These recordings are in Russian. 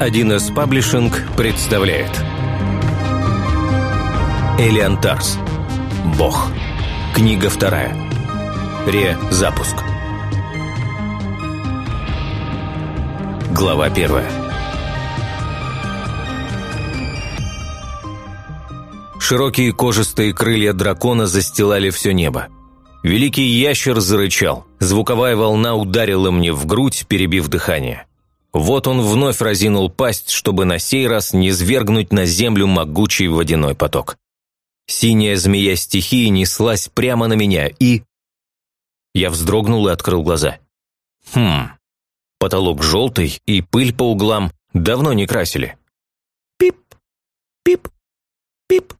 Издательство 1С Паблишинг представляет Элиан Тарс Бог Книга вторая Ре-запуск Глава первая Широкие кожистые крылья дракона застилали все небо. Великий ящер зарычал. Звуковая волна ударила мне в грудь, перебив дыхание. Вот он вновь разинул пасть, чтобы на сей раз не свергнуть на землю могучий водяной поток. Синяя змея стихии неслась прямо на меня, и... Я вздрогнул и открыл глаза. Хм, потолок желтый и пыль по углам давно не красили. Пип, пип, пип.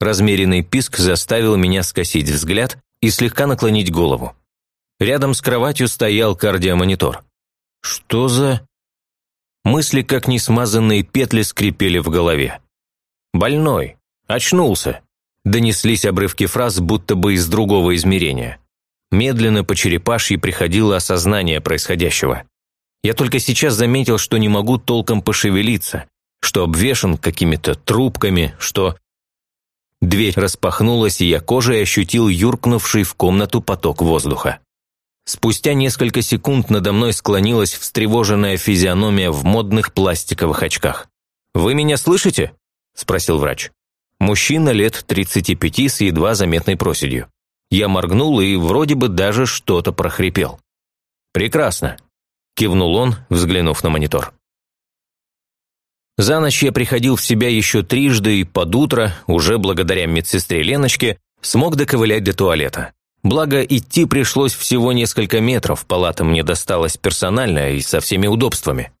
Размеренный писк заставил меня скосить взгляд и слегка наклонить голову. Рядом с кроватью стоял кардиомонитор. Что за... Мысли, как несмазанные петли, скрипели в голове. «Больной! Очнулся!» Донеслись обрывки фраз, будто бы из другого измерения. Медленно по черепашьи приходило осознание происходящего. Я только сейчас заметил, что не могу толком пошевелиться, что обвешан какими-то трубками, что... Дверь распахнулась, и я кожей ощутил юркнувший в комнату поток воздуха. Спустя несколько секунд надо мной склонилась встревоженная физиономия в модных пластиковых очках. «Вы меня слышите?» – спросил врач. Мужчина лет 35 с едва заметной проседью. Я моргнул и вроде бы даже что-то прохрипел. «Прекрасно», – кивнул он, взглянув на монитор. За ночь я приходил в себя еще трижды и под утро, уже благодаря медсестре Леночке, смог доковылять до туалета. Благо, идти пришлось всего несколько метров, палата мне досталась персональная и со всеми удобствами.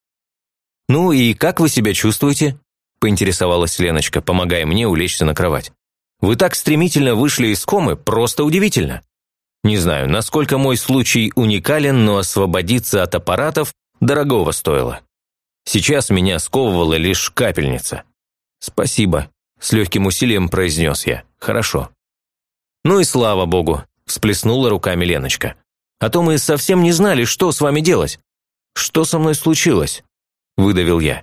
«Ну и как вы себя чувствуете?» – поинтересовалась Леночка, помогая мне улечься на кровать. «Вы так стремительно вышли из комы, просто удивительно. Не знаю, насколько мой случай уникален, но освободиться от аппаратов дорогого стоило. Сейчас меня сковывала лишь капельница. «Спасибо», – с легким усилием произнес я. «Хорошо». «Ну и слава богу, – всплеснула руками Леночка. «А то мы совсем не знали, что с вами делать». «Что со мной случилось?» – выдавил я.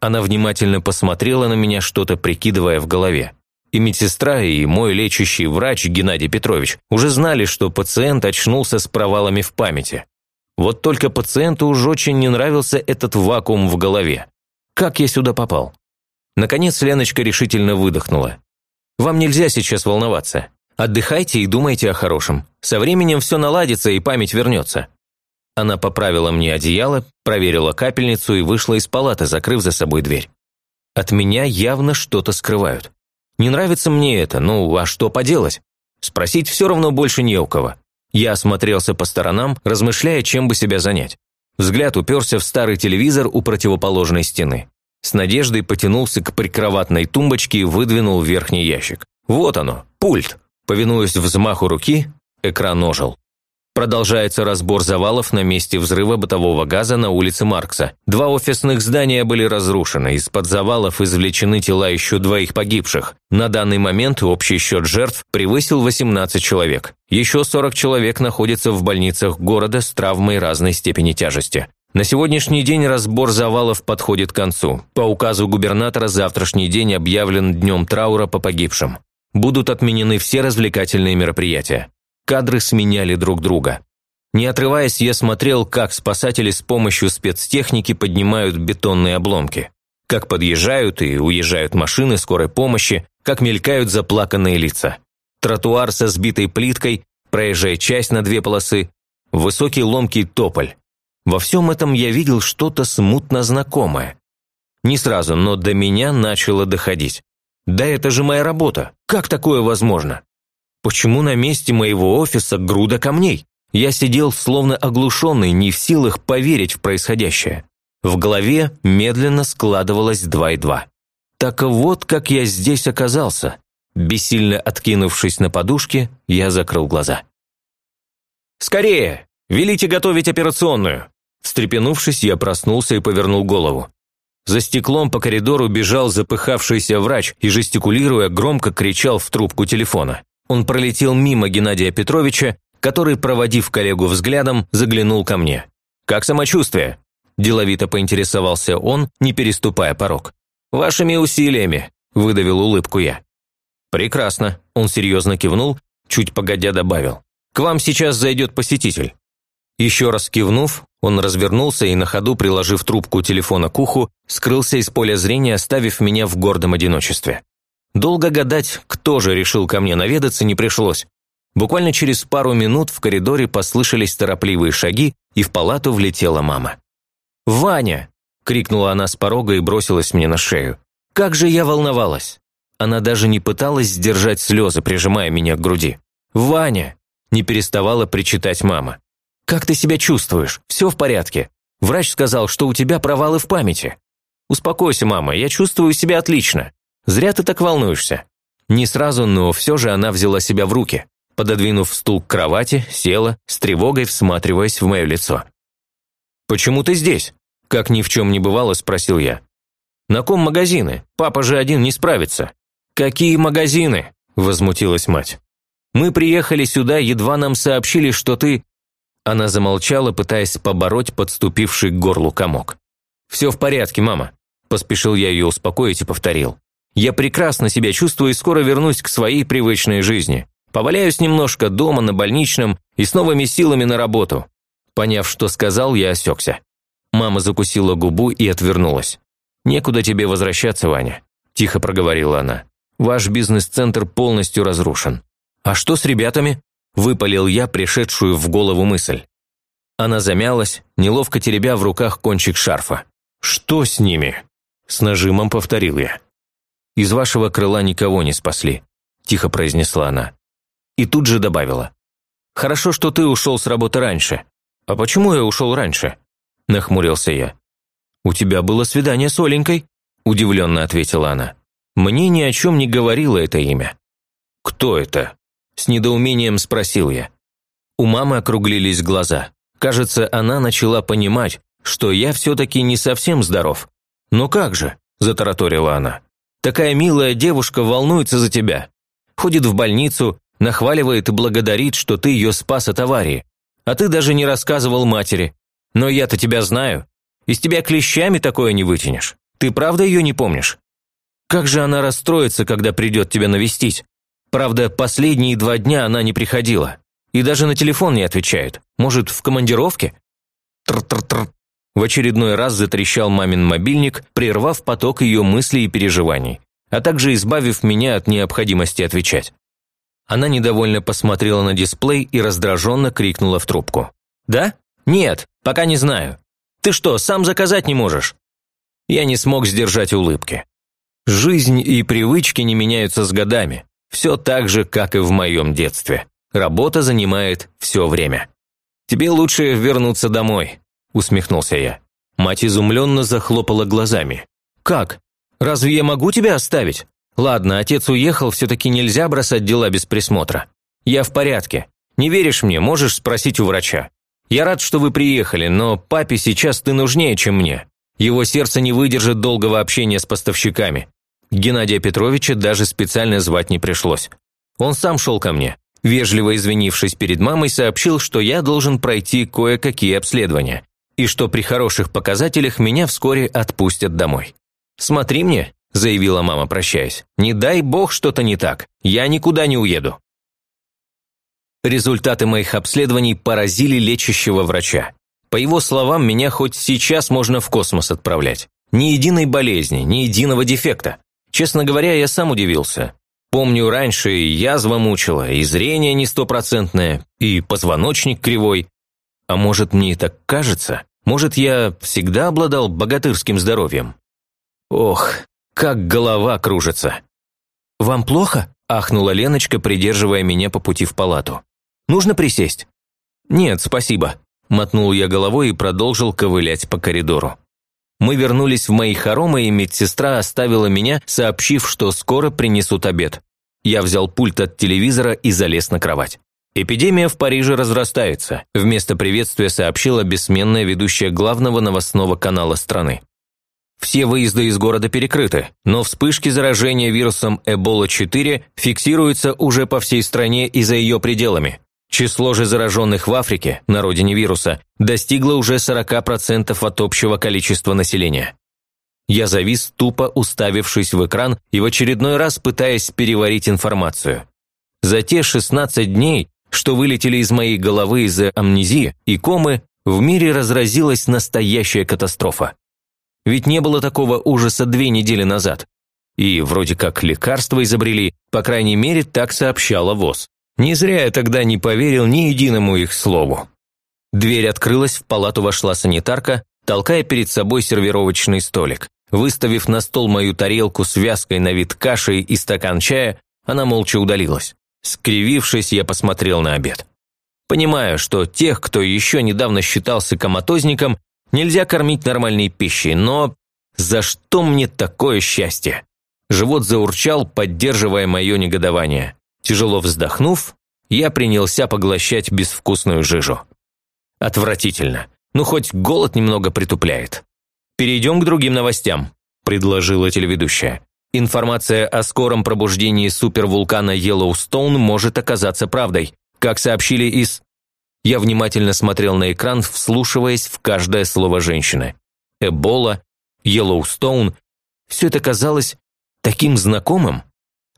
Она внимательно посмотрела на меня, что-то прикидывая в голове. И медсестра, и мой лечащий врач Геннадий Петрович уже знали, что пациент очнулся с провалами в памяти. Вот только пациенту уж очень не нравился этот вакуум в голове. Как я сюда попал? Наконец Леночка решительно выдохнула. «Вам нельзя сейчас волноваться. Отдыхайте и думайте о хорошем. Со временем все наладится и память вернется». Она поправила мне одеяло, проверила капельницу и вышла из палаты, закрыв за собой дверь. От меня явно что-то скрывают. Не нравится мне это, ну а что поделать? Спросить все равно больше не у кого. Я осмотрелся по сторонам, размышляя, чем бы себя занять. Взгляд уперся в старый телевизор у противоположной стены. С надеждой потянулся к прикроватной тумбочке и выдвинул верхний ящик. Вот оно, пульт. Повинуясь взмаху руки, экран ожил. Продолжается разбор завалов на месте взрыва бытового газа на улице Маркса. Два офисных здания были разрушены, из-под завалов извлечены тела еще двоих погибших. На данный момент общий счет жертв превысил 18 человек. Еще 40 человек находятся в больницах города с травмой разной степени тяжести. На сегодняшний день разбор завалов подходит к концу. По указу губернатора завтрашний день объявлен днем траура по погибшим будут отменены все развлекательные мероприятия. Кадры сменяли друг друга. Не отрываясь, я смотрел, как спасатели с помощью спецтехники поднимают бетонные обломки. Как подъезжают и уезжают машины скорой помощи, как мелькают заплаканные лица. Тротуар со сбитой плиткой, проезжая часть на две полосы, высокий ломкий тополь. Во всем этом я видел что-то смутно знакомое. Не сразу, но до меня начало доходить. Да это же моя работа. Как такое возможно? Почему на месте моего офиса груда камней? Я сидел словно оглушенный, не в силах поверить в происходящее. В голове медленно складывалось два и два. Так вот, как я здесь оказался. Бессильно откинувшись на подушке, я закрыл глаза. «Скорее! Велите готовить операционную!» Встрепенувшись, я проснулся и повернул голову. За стеклом по коридору бежал запыхавшийся врач и, жестикулируя, громко кричал в трубку телефона. Он пролетел мимо Геннадия Петровича, который, проводив коллегу взглядом, заглянул ко мне. «Как самочувствие?» – деловито поинтересовался он, не переступая порог. «Вашими усилиями», – выдавил улыбку я. «Прекрасно», – он серьезно кивнул, чуть погодя добавил. «К вам сейчас зайдет посетитель». Еще раз кивнув, он развернулся и на ходу, приложив трубку телефона к уху, скрылся из поля зрения, оставив меня в гордом одиночестве. Долго гадать, кто же решил ко мне наведаться, не пришлось. Буквально через пару минут в коридоре послышались торопливые шаги, и в палату влетела мама. «Ваня!» – крикнула она с порога и бросилась мне на шею. «Как же я волновалась!» Она даже не пыталась сдержать слезы, прижимая меня к груди. «Ваня!» – не переставала причитать мама. «Как ты себя чувствуешь? Все в порядке? Врач сказал, что у тебя провалы в памяти». «Успокойся, мама, я чувствую себя отлично. Зря ты так волнуешься». Не сразу, но все же она взяла себя в руки. Пододвинув стул к кровати, села, с тревогой всматриваясь в мое лицо. «Почему ты здесь?» – как ни в чем не бывало, спросил я. «На ком магазины? Папа же один не справится». «Какие магазины?» – возмутилась мать. «Мы приехали сюда, едва нам сообщили, что ты...» Она замолчала, пытаясь побороть подступивший к горлу комок. «Все в порядке, мама», – поспешил я ее успокоить и повторил. «Я прекрасно себя чувствую и скоро вернусь к своей привычной жизни. Поваляюсь немножко дома, на больничном и с новыми силами на работу». Поняв, что сказал, я осекся. Мама закусила губу и отвернулась. «Некуда тебе возвращаться, Ваня», – тихо проговорила она. «Ваш бизнес-центр полностью разрушен». «А что с ребятами?» Выпалил я пришедшую в голову мысль. Она замялась, неловко теребя в руках кончик шарфа. «Что с ними?» С нажимом повторил я. «Из вашего крыла никого не спасли», – тихо произнесла она. И тут же добавила. «Хорошо, что ты ушел с работы раньше». «А почему я ушел раньше?» – нахмурился я. «У тебя было свидание с Оленькой?» – удивленно ответила она. «Мне ни о чем не говорило это имя». «Кто это?» С недоумением спросил я. У мамы округлились глаза. Кажется, она начала понимать, что я все-таки не совсем здоров. «Ну как же?» – затараторила она. «Такая милая девушка волнуется за тебя. Ходит в больницу, нахваливает и благодарит, что ты ее спас от аварии. А ты даже не рассказывал матери. Но я-то тебя знаю. Из тебя клещами такое не вытянешь. Ты правда ее не помнишь? Как же она расстроится, когда придет тебя навестить? Правда, последние два дня она не приходила. И даже на телефон не отвечает. Может, в командировке? Тр-тр-тр. В очередной раз затрещал мамин мобильник, прервав поток ее мыслей и переживаний, а также избавив меня от необходимости отвечать. Она недовольно посмотрела на дисплей и раздраженно крикнула в трубку. «Да? Нет, пока не знаю. Ты что, сам заказать не можешь?» Я не смог сдержать улыбки. Жизнь и привычки не меняются с годами. Все так же, как и в моем детстве. Работа занимает все время. «Тебе лучше вернуться домой», – усмехнулся я. Мать изумленно захлопала глазами. «Как? Разве я могу тебя оставить? Ладно, отец уехал, все-таки нельзя бросать дела без присмотра. Я в порядке. Не веришь мне, можешь спросить у врача. Я рад, что вы приехали, но папе сейчас ты нужнее, чем мне. Его сердце не выдержит долгого общения с поставщиками. Геннадия Петровича даже специально звать не пришлось. Он сам шел ко мне. Вежливо извинившись перед мамой, сообщил, что я должен пройти кое-какие обследования, и что при хороших показателях меня вскоре отпустят домой. «Смотри мне», – заявила мама, прощаясь, – «не дай бог что-то не так, я никуда не уеду». Результаты моих обследований поразили лечащего врача. По его словам, меня хоть сейчас можно в космос отправлять. Ни единой болезни, ни единого дефекта. Честно говоря, я сам удивился. Помню, раньше язва мучила, и зрение не стопроцентное, и позвоночник кривой. А может, мне так кажется? Может, я всегда обладал богатырским здоровьем? Ох, как голова кружится. «Вам плохо?» – ахнула Леночка, придерживая меня по пути в палату. «Нужно присесть?» «Нет, спасибо», – мотнул я головой и продолжил ковылять по коридору. Мы вернулись в мои хоромы, и медсестра оставила меня, сообщив, что скоро принесут обед. Я взял пульт от телевизора и залез на кровать. Эпидемия в Париже разрастается, вместо приветствия сообщила бессменная ведущая главного новостного канала страны. Все выезды из города перекрыты, но вспышки заражения вирусом Эбола-4 фиксируются уже по всей стране и за ее пределами. Число же зараженных в Африке, на родине вируса, достигло уже 40% от общего количества населения. Я завис, тупо уставившись в экран и в очередной раз пытаясь переварить информацию. За те 16 дней, что вылетели из моей головы из-за амнезии и комы, в мире разразилась настоящая катастрофа. Ведь не было такого ужаса две недели назад. И вроде как лекарства изобрели, по крайней мере, так сообщала ВОЗ. Не зря я тогда не поверил ни единому их слову. Дверь открылась, в палату вошла санитарка, толкая перед собой сервировочный столик. Выставив на стол мою тарелку с вязкой на вид кашей и стакан чая, она молча удалилась. Скривившись, я посмотрел на обед. Понимаю, что тех, кто еще недавно считался коматозником, нельзя кормить нормальной пищей, но за что мне такое счастье? Живот заурчал, поддерживая мое негодование. Тяжело вздохнув, я принялся поглощать безвкусную жижу. Отвратительно. Ну, хоть голод немного притупляет. «Перейдем к другим новостям», – предложила телеведущая. Информация о скором пробуждении супервулкана Йеллоустоун может оказаться правдой, как сообщили из... Я внимательно смотрел на экран, вслушиваясь в каждое слово женщины. Эбола, Йеллоустоун – все это казалось таким знакомым.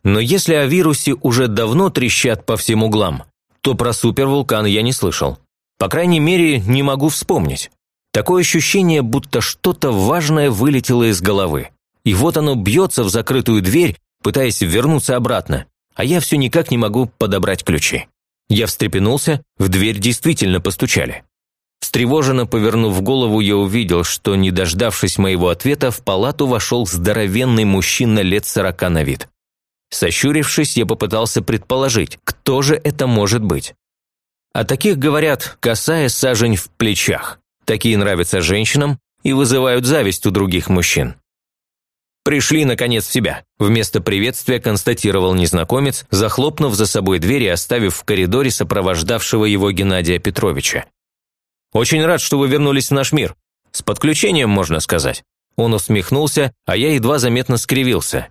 Но если о вирусе уже давно трещат по всем углам, то про супервулкан я не слышал. По крайней мере, не могу вспомнить. Такое ощущение, будто что-то важное вылетело из головы. И вот оно бьется в закрытую дверь, пытаясь вернуться обратно, а я все никак не могу подобрать ключи. Я встрепенулся, в дверь действительно постучали. Встревоженно повернув голову, я увидел, что, не дождавшись моего ответа, в палату вошел здоровенный мужчина лет сорока на вид. Сощурившись, я попытался предположить, кто же это может быть. О таких говорят, касая сажень в плечах. Такие нравятся женщинам и вызывают зависть у других мужчин. «Пришли, наконец, в себя», – вместо приветствия констатировал незнакомец, захлопнув за собой дверь и оставив в коридоре сопровождавшего его Геннадия Петровича. «Очень рад, что вы вернулись в наш мир. С подключением, можно сказать». Он усмехнулся, а я едва заметно скривился.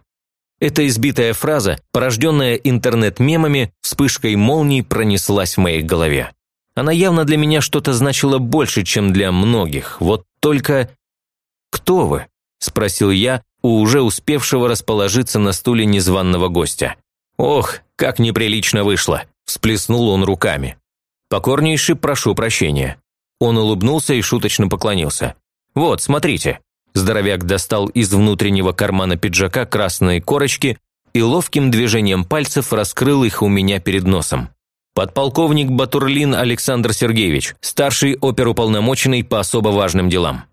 Эта избитая фраза, порожденная интернет-мемами, вспышкой молний пронеслась в моей голове. Она явно для меня что-то значила больше, чем для многих. Вот только... «Кто вы?» – спросил я у уже успевшего расположиться на стуле незваного гостя. «Ох, как неприлично вышло!» – всплеснул он руками. «Покорнейше прошу прощения». Он улыбнулся и шуточно поклонился. «Вот, смотрите, Здоровяк достал из внутреннего кармана пиджака красные корочки и ловким движением пальцев раскрыл их у меня перед носом. Подполковник Батурлин Александр Сергеевич, старший оперуполномоченный по особо важным делам.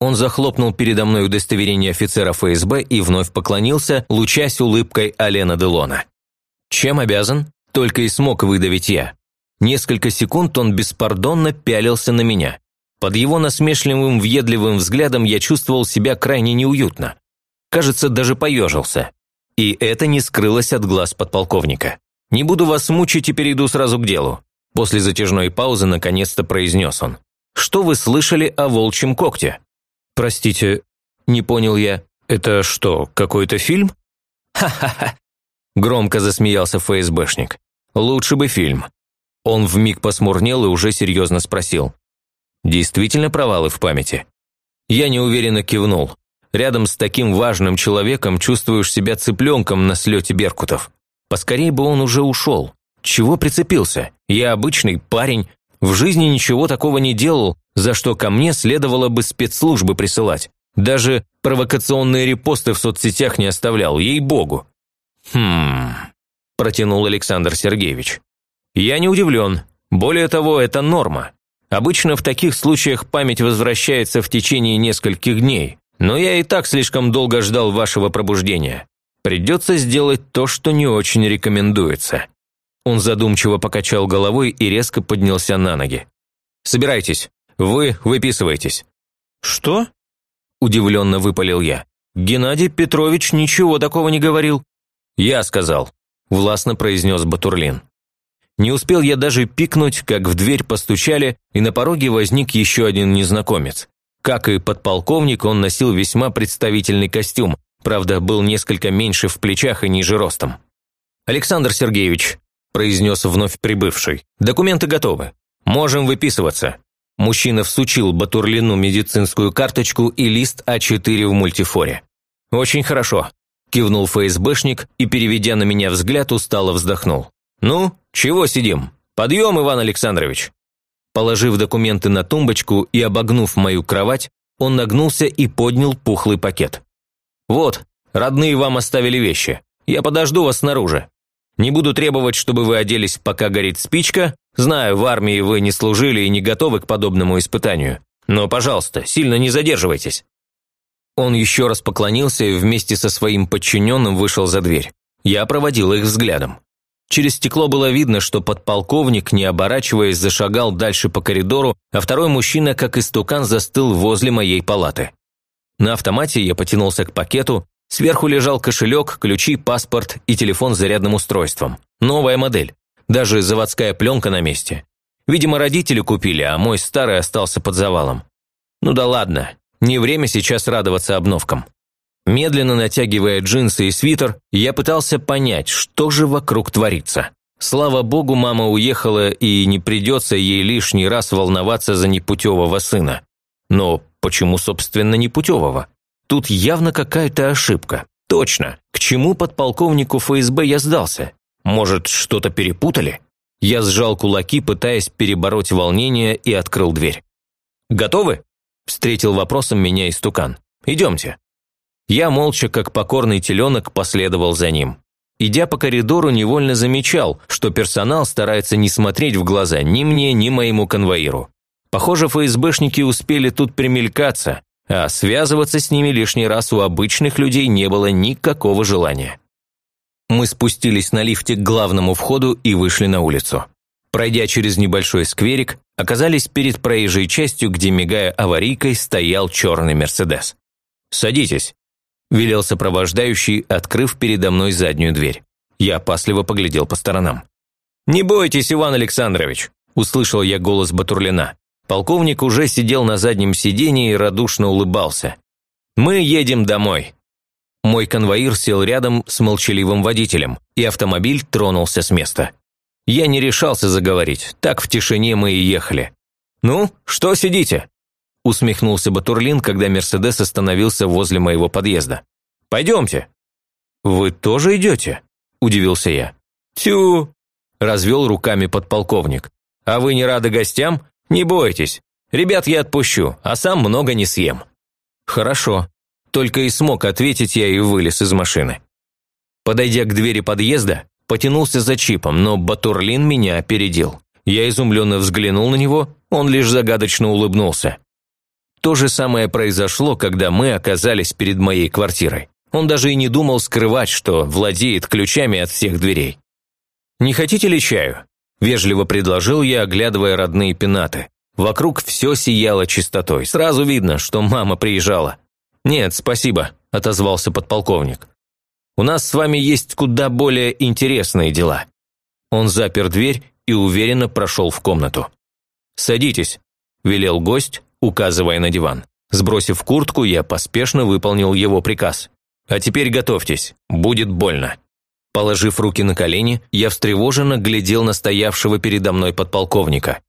Он захлопнул передо мной удостоверение офицера ФСБ и вновь поклонился, лучась улыбкой Алена Делона. «Чем обязан?» – только и смог выдавить я. Несколько секунд он беспардонно пялился на меня. Под его насмешливым, въедливым взглядом я чувствовал себя крайне неуютно. Кажется, даже поежился. И это не скрылось от глаз подполковника. «Не буду вас мучить и перейду сразу к делу». После затяжной паузы наконец-то произнес он. «Что вы слышали о волчьем когте?» «Простите, не понял я. Это что, какой-то фильм?» «Ха-ха-ха!» Громко засмеялся ФСБшник. «Лучше бы фильм». Он вмиг посмурнел и уже серьезно спросил. Действительно провалы в памяти? Я неуверенно кивнул. Рядом с таким важным человеком чувствуешь себя цыпленком на слете беркутов. Поскорей бы он уже ушел. Чего прицепился? Я обычный парень, в жизни ничего такого не делал, за что ко мне следовало бы спецслужбы присылать. Даже провокационные репосты в соцсетях не оставлял, ей-богу. «Хм...» – протянул Александр Сергеевич. «Я не удивлен. Более того, это норма. Обычно в таких случаях память возвращается в течение нескольких дней, но я и так слишком долго ждал вашего пробуждения. Придется сделать то, что не очень рекомендуется». Он задумчиво покачал головой и резко поднялся на ноги. «Собирайтесь. Вы выписываетесь». «Что?» – удивленно выпалил я. «Геннадий Петрович ничего такого не говорил». «Я сказал», – властно произнес Батурлин. Не успел я даже пикнуть, как в дверь постучали, и на пороге возник еще один незнакомец. Как и подполковник, он носил весьма представительный костюм, правда, был несколько меньше в плечах и ниже ростом. «Александр Сергеевич», – произнес вновь прибывший. «Документы готовы. Можем выписываться». Мужчина всучил Батурлину медицинскую карточку и лист А4 в мультифоре. «Очень хорошо», – кивнул ФСБшник и, переведя на меня взгляд, устало вздохнул. «Ну, чего сидим? Подъем, Иван Александрович!» Положив документы на тумбочку и обогнув мою кровать, он нагнулся и поднял пухлый пакет. «Вот, родные вам оставили вещи. Я подожду вас снаружи. Не буду требовать, чтобы вы оделись, пока горит спичка. Знаю, в армии вы не служили и не готовы к подобному испытанию. Но, пожалуйста, сильно не задерживайтесь». Он еще раз поклонился и вместе со своим подчиненным вышел за дверь. Я проводил их взглядом. Через стекло было видно, что подполковник, не оборачиваясь, зашагал дальше по коридору, а второй мужчина, как истукан, застыл возле моей палаты. На автомате я потянулся к пакету, сверху лежал кошелек, ключи, паспорт и телефон с зарядным устройством. Новая модель. Даже заводская пленка на месте. Видимо, родители купили, а мой старый остался под завалом. Ну да ладно, не время сейчас радоваться обновкам. Медленно натягивая джинсы и свитер, я пытался понять, что же вокруг творится. Слава богу, мама уехала, и не придется ей лишний раз волноваться за непутевого сына. Но почему, собственно, непутевого? Тут явно какая-то ошибка. Точно, к чему подполковнику ФСБ я сдался? Может, что-то перепутали? Я сжал кулаки, пытаясь перебороть волнение, и открыл дверь. «Готовы?» – встретил вопросом меня истукан. «Идемте». Я молча, как покорный теленок, последовал за ним. Идя по коридору, невольно замечал, что персонал старается не смотреть в глаза ни мне, ни моему конвоиру. Похоже, ФСБшники успели тут примелькаться, а связываться с ними лишний раз у обычных людей не было никакого желания. Мы спустились на лифте к главному входу и вышли на улицу. Пройдя через небольшой скверик, оказались перед проезжей частью, где, мигая аварийкой, стоял черный «Мерседес». «Садитесь», велел сопровождающий, открыв передо мной заднюю дверь. Я опасливо поглядел по сторонам. «Не бойтесь, Иван Александрович!» – услышал я голос Батурлина. Полковник уже сидел на заднем сидении и радушно улыбался. «Мы едем домой!» Мой конвоир сел рядом с молчаливым водителем, и автомобиль тронулся с места. Я не решался заговорить, так в тишине мы и ехали. «Ну, что сидите?» Усмехнулся Батурлин, когда Мерседес остановился возле моего подъезда. «Пойдемте». «Вы тоже идете?» – удивился я. «Тю!» – развел руками подполковник. «А вы не рады гостям? Не бойтесь. Ребят я отпущу, а сам много не съем». «Хорошо». Только и смог ответить я и вылез из машины. Подойдя к двери подъезда, потянулся за чипом, но Батурлин меня опередил. Я изумленно взглянул на него, он лишь загадочно улыбнулся. То же самое произошло, когда мы оказались перед моей квартирой. Он даже и не думал скрывать, что владеет ключами от всех дверей. «Не хотите ли чаю?» – вежливо предложил я, оглядывая родные пенаты. Вокруг все сияло чистотой. Сразу видно, что мама приезжала. «Нет, спасибо», – отозвался подполковник. «У нас с вами есть куда более интересные дела». Он запер дверь и уверенно прошел в комнату. «Садитесь», – велел гость, указывая на диван. Сбросив куртку, я поспешно выполнил его приказ. «А теперь готовьтесь, будет больно». Положив руки на колени, я встревоженно глядел на стоявшего передо мной подполковника.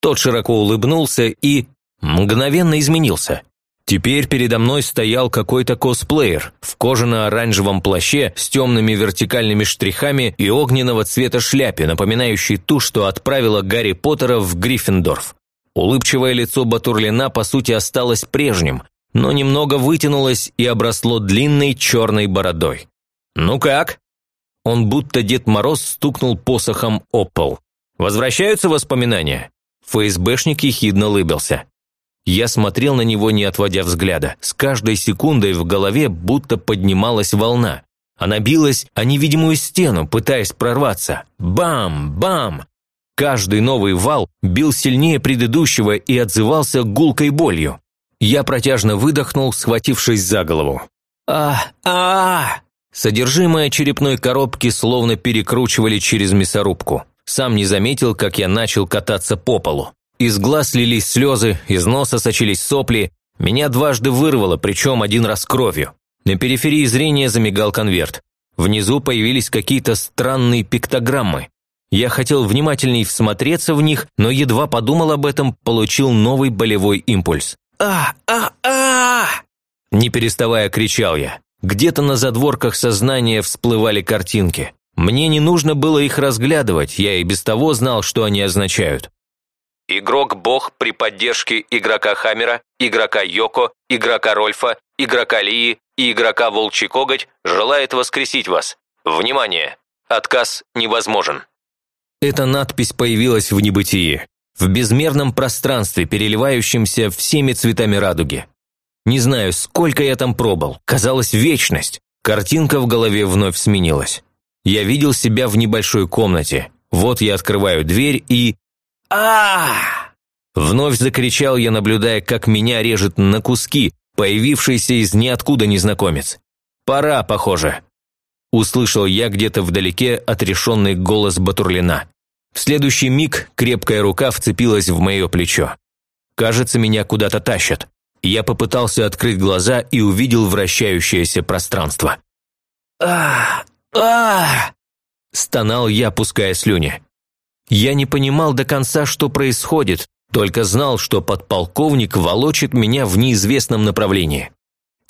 Тот широко улыбнулся и... мгновенно изменился. Теперь передо мной стоял какой-то косплеер в кожано-оранжевом плаще с темными вертикальными штрихами и огненного цвета шляпе, напоминающей ту, что отправила Гарри Поттера в Гриффиндорф. Улыбчивое лицо Батурлина, по сути, осталось прежним, но немного вытянулось и обросло длинной черной бородой. «Ну как?» Он будто Дед Мороз стукнул посохом о пол. «Возвращаются воспоминания?» ФСБшник ехидно улыбился. Я смотрел на него, не отводя взгляда. С каждой секундой в голове будто поднималась волна. Она билась о невидимую стену, пытаясь прорваться. Бам! Бам! Каждый новый вал бил сильнее предыдущего и отзывался гулкой болью. Я протяжно выдохнул, схватившись за голову. а а, Содержимое черепной коробки словно перекручивали через мясорубку. Сам не заметил, как я начал кататься по полу. Из глаз лились слезы, из носа сочились сопли. Меня дважды вырвало, причем один раз кровью. На периферии зрения замигал конверт. Внизу появились какие-то странные пиктограммы. Я хотел внимательней всмотреться в них, но едва подумал об этом, получил новый болевой импульс. «А! А! А!» Не переставая кричал я. Где-то на задворках сознания всплывали картинки. Мне не нужно было их разглядывать, я и без того знал, что они означают. Игрок-бог при поддержке игрока Хаммера, игрока Йоко, игрока Рольфа, игрока Лии и игрока Волчий Коготь желает воскресить вас. Внимание! Отказ невозможен. Эта надпись появилась в небытии, в безмерном пространстве, переливающемся всеми цветами радуги. Не знаю, сколько я там пробыл, казалось вечность. Картинка в голове вновь сменилась. Я видел себя в небольшой комнате. Вот я открываю дверь и... а Вновь закричал я, наблюдая, как меня режет на куски, появившийся из ниоткуда незнакомец. «Пора, похоже», услышал я где-то вдалеке отрешенный голос Батурлина. В следующий миг крепкая рука вцепилась в мое плечо. Кажется, меня куда-то тащат. Я попытался открыть глаза и увидел вращающееся пространство. а а стонал я, пуская слюни. Я не понимал до конца, что происходит, только знал, что подполковник волочит меня в неизвестном направлении.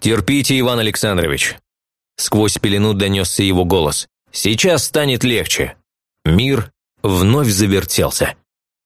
«Терпите, Иван Александрович, Сквозь пелену донесся его голос. «Сейчас станет легче». Мир вновь завертелся.